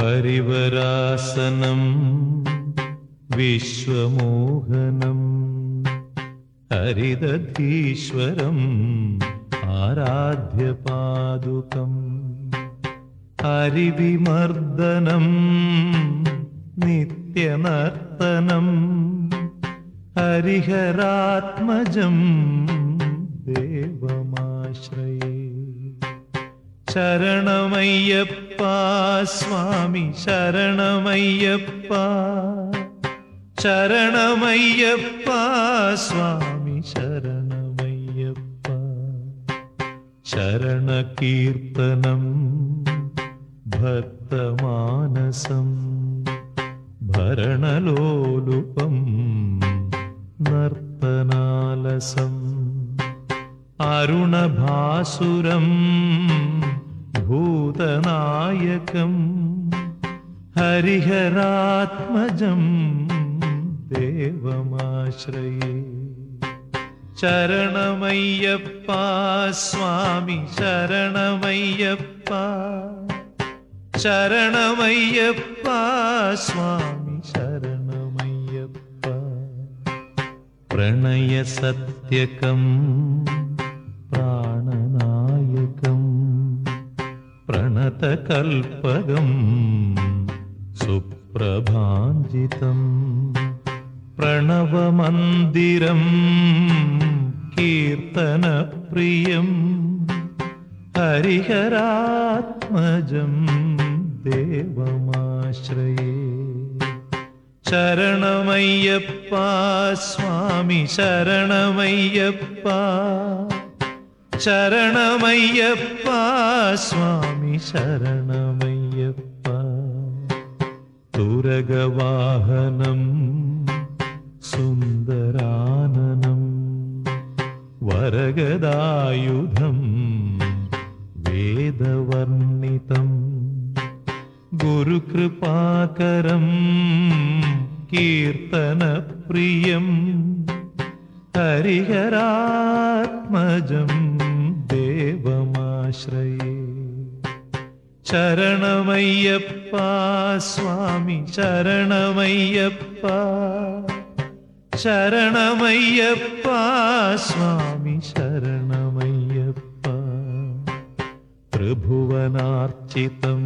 ഹരിവരാസനം വിശ്വമോഹനം ഹരിദധീശ്വരം ആരാധ്യപാദുകം ഹരിവിമർദ്ദനം നിത്യനർത്തനം ഹരിഹരാത്മജം ദേവമാശ്രയേ. ശരണമയ്യപ്പ സ്വാമി ശരണമയ്യപ്പ. ശരണമയ്യപ്പ സ്വാമി ശരണമയ്യപ്പ. ശരണകീർത്തനം ഭക്തമാനസം ഭരണലോലുപം നർത്തനാലസം അരുണഭാസുരം ഭൂതനായകം ഹരിഹരാത്മജം ദേവമാശ്രയേ. ശരണമയ്യപ്പ സ്വാമി ശരണമയ്യപ്പ. ശരണമയ്യപ്പ സ്വാമി ശരണമയ്യപ്പ. പ്രണയസത്യകം പ്രാണനായകം പ്രണതകൽപകം സുപ്രഭാഞ്ചിതം പ്രണവമന്ദിരം കീർത്തനപ്രിയം ഹരിഹരാത്മജം ദേവമാശ്രയേ. ശരണമയ്യപ്പ സ്വാമി ശരണമയ്യപ്പ ശരണമയ്യപ്പ സ്വാമി சரணமையப்பா. துரக வாகனம் சுந்தரானனம் வரகதாயுதம் வேதவர்ணிதம் குருகிருபாகரம் கீர்த்தன பிரியம் हरिहरात्मजं देवमाश्रये शरणमय्यप्पा स्वामि शरणमय्यप्पा शरणमय्यप्पा स्वामि शरणमय्यप्पा त्रिभुवनार्चितं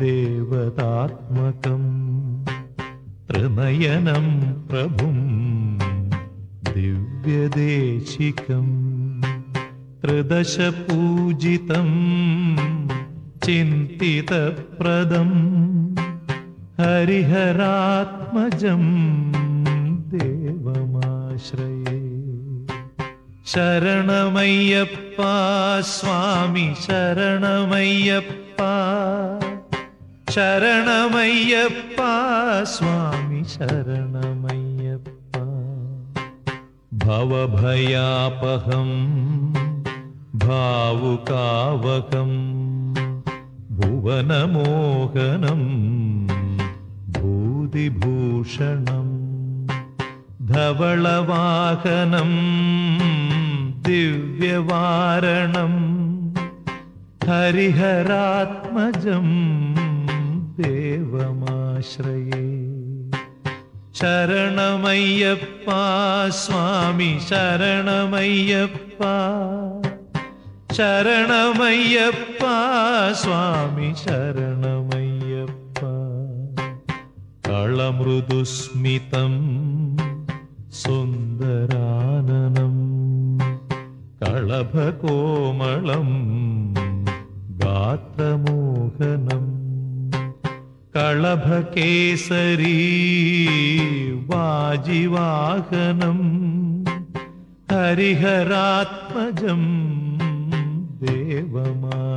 देवतात्मकं त्रिनयनं प्रभुं दिव्यदेशिकं त्रिदशपूजितम् चिन्तितप्रदम् हरिहरात्मजं देवमाश्रये। शरणमय्यप्पा स्वामि शरणमय्यप्पा। शरणमय्यप्पा स्वामि शरणमय्यप्पा। भवभयापहं भावुकावकम् वनमोहनम् भूतिभूषणम् धवलवाहनम् दिव्यवारणम् हरिहरात्मजम् देवमाश्रये शरणमय्यप्पा स्वामी शरणमय्यप्पा ശരണമയ്യപ്പ സ്വാമി ശരണമയ്യപ്പ. കളമൃദുസ്മിതം സുന്ദരാനനം. കളഭകോമളം ഗാത്രമോഹനം. കളഭകേസരീ വാജിവാഹനം. ഹരിഹരാത്മജം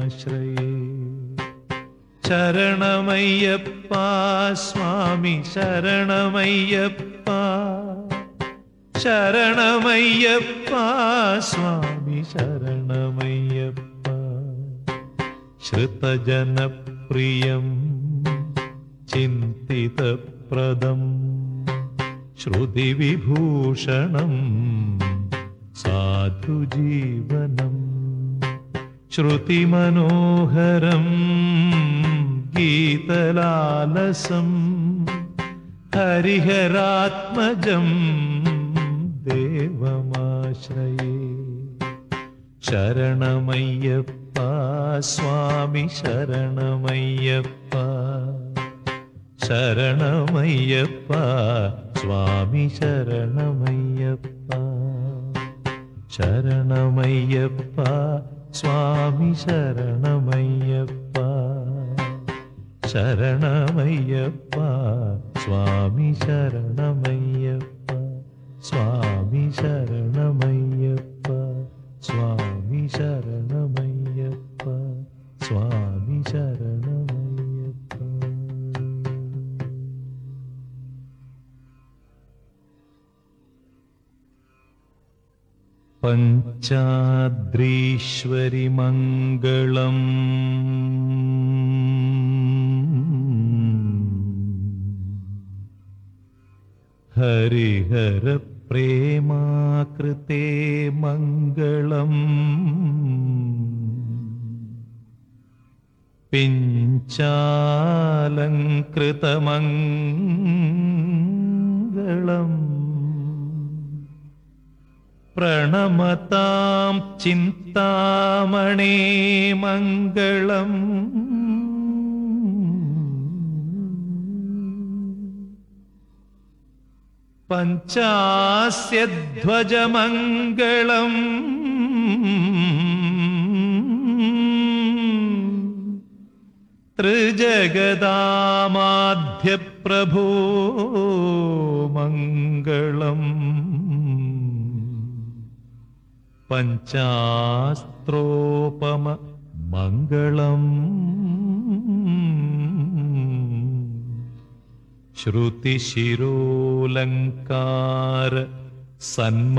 श्रयेपास्वामिप्पा शरणमय्यप्पा स्वामि शरणमय्यप्पा श्रुतजनप्रियं चिन्तितप्रदम्। श्रुतिविभूषणम् साधुजीवनम्। ശ്രുതിമനോഹരം ഗീതലാലസം ഹരിഹരാത്മജം ദേവമാശ്രയേ. ശരണമയ്യപ്പ സ്വാമി ശരണമയ്യപ്പ. ശരണമയ്യപ്പ സ്വാമി ശരണമയ്യപ്പ. ശരണമയ്യപ്പ சுவாமி சரணமையப்பா. சரணமையப்பா. சுவாமி சரணமையப்பா. சுவாமி சரணமையப்பா. சுவாமி சரணமையப்பா. சுவாமி சரண പഞ്ചാദ്രീശ്വരി മംഗളം ഹരിഹര പ്രേമാകൃതേ മംഗളം. പിഞ്ചാലങ്കൃതമംഗളം. प्रणमतां चिन्तामणे मङ्गलम् पञ्चास्यध्वजमङ्गलम् त्रिजगदामाध्यप्रभो मङ्गलम् पञ्चास्त्रोपममङ्गलम् श्रुतिशिरोलङ्कार सन्म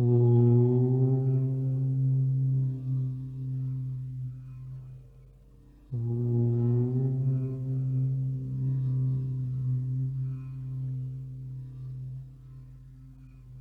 Ooh.